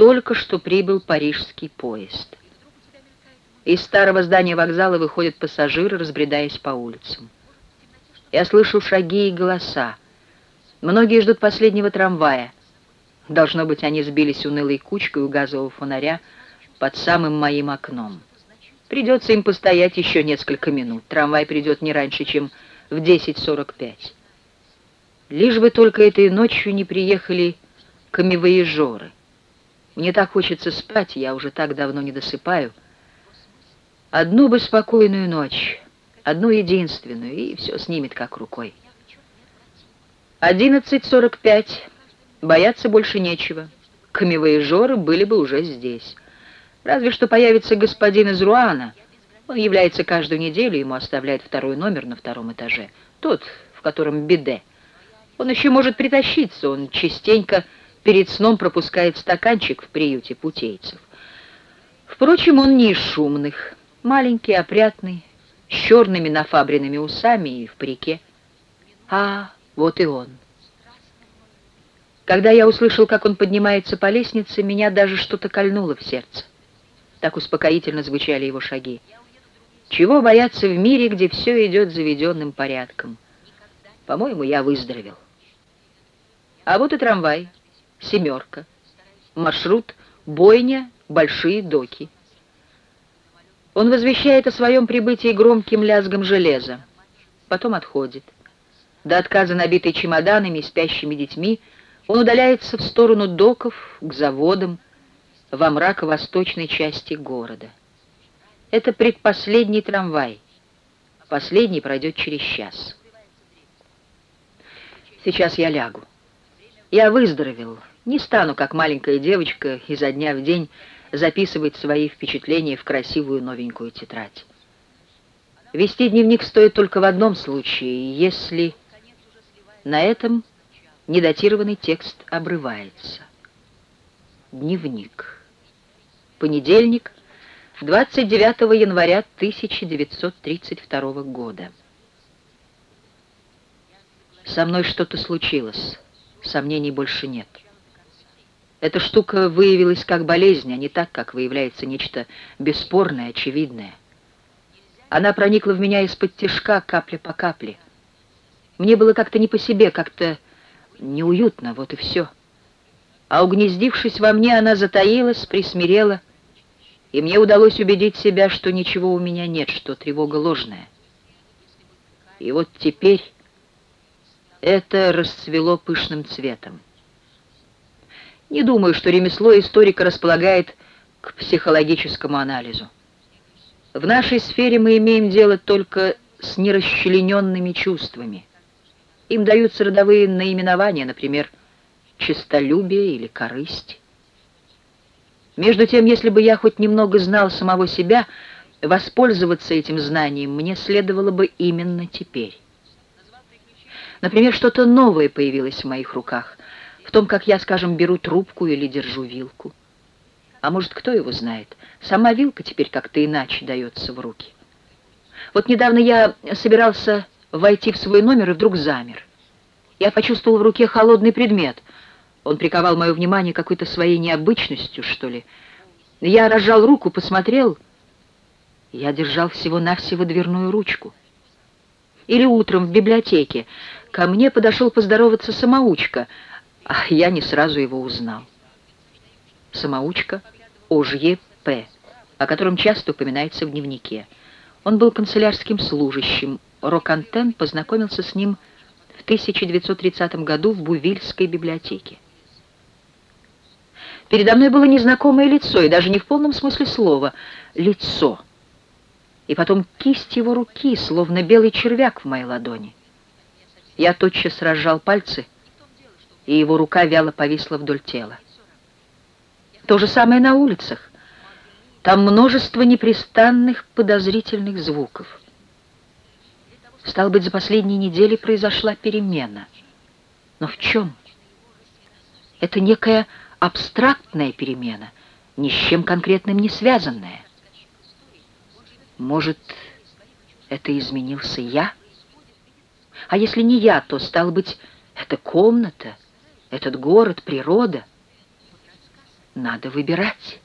только что прибыл парижский поезд. Из старого здания вокзала выходят пассажиры, разбредаясь по улицам. Я слышу шаги и голоса. Многие ждут последнего трамвая. Должно быть, они сбились унылой кучкой у газового фонаря под самым моим окном. Придется им постоять еще несколько минут. Трамвай придет не раньше, чем в 10.45. Лишь бы только этой ночью не приехали камевоежоры. Мне так хочется спать, я уже так давно не досыпаю. Одну бы спокойную ночь, одну единственную, и все снимет как рукой. 11.45. Бояться больше нечего. Камевоежоры были бы уже здесь. Разве что появится господин из Руана. Он является каждую неделю, ему оставляют второй номер на втором этаже. Тот, в котором беде. Он еще может притащиться, он частенько перед сном пропускает стаканчик в приюте путейцев. Впрочем, он не из шумных. Маленький, опрятный, с черными нафабренными усами и в парике. А, вот и он. Когда я услышал, как он поднимается по лестнице, меня даже что-то кольнуло в сердце. Так успокоительно звучали его шаги. Чего бояться в мире, где все идет заведенным порядком? По-моему, я выздоровел. А вот и трамвай. «Семерка». Маршрут «Бойня», «Большие доки». Он возвещает о своем прибытии громким лязгом железа. Потом отходит. До отказа набитый чемоданами и спящими детьми, он удаляется в сторону доков, к заводам, во мрак восточной части города. Это предпоследний трамвай. Последний пройдет через час. Сейчас я лягу. Я выздоровел. Не стану, как маленькая девочка, изо дня в день записывать свои впечатления в красивую новенькую тетрадь. Вести дневник стоит только в одном случае, если на этом недатированный текст обрывается. Дневник. Понедельник, 29 января 1932 года. Со мной что-то случилось, сомнений больше нет. Эта штука выявилась как болезнь, а не так, как выявляется нечто бесспорное, очевидное. Она проникла в меня из-под тишка капля по капле. Мне было как-то не по себе, как-то неуютно, вот и все. А угнездившись во мне, она затаилась, присмирела, и мне удалось убедить себя, что ничего у меня нет, что тревога ложная. И вот теперь это расцвело пышным цветом. Не думаю, что ремесло историка располагает к психологическому анализу. В нашей сфере мы имеем дело только с нерасчлененными чувствами. Им даются родовые наименования, например, честолюбие или корысть. Между тем, если бы я хоть немного знал самого себя, воспользоваться этим знанием мне следовало бы именно теперь. Например, что-то новое появилось в моих руках — в том, как я, скажем, беру трубку или держу вилку. А может, кто его знает, сама вилка теперь как-то иначе дается в руки. Вот недавно я собирался войти в свой номер и вдруг замер. Я почувствовал в руке холодный предмет. Он приковал мое внимание какой-то своей необычностью, что ли. Я разжал руку, посмотрел. Я держал всего-навсего дверную ручку. Или утром в библиотеке ко мне подошел поздороваться самоучка — а я не сразу его узнал. Самоучка Ожье П., о котором часто упоминается в дневнике. Он был канцелярским служащим. Рокантен познакомился с ним в 1930 году в Бувильской библиотеке. Передо мной было незнакомое лицо, и даже не в полном смысле слова «лицо». И потом кисть его руки, словно белый червяк в моей ладони. Я тотчас разжал пальцы — и его рука вяло повисла вдоль тела. То же самое на улицах. Там множество непрестанных подозрительных звуков. Стало быть, за последние недели произошла перемена. Но в чем? Это некая абстрактная перемена, ни с чем конкретным не связанная. Может, это изменился я? А если не я, то, стало быть, это комната — этот город, природа. Надо выбирать.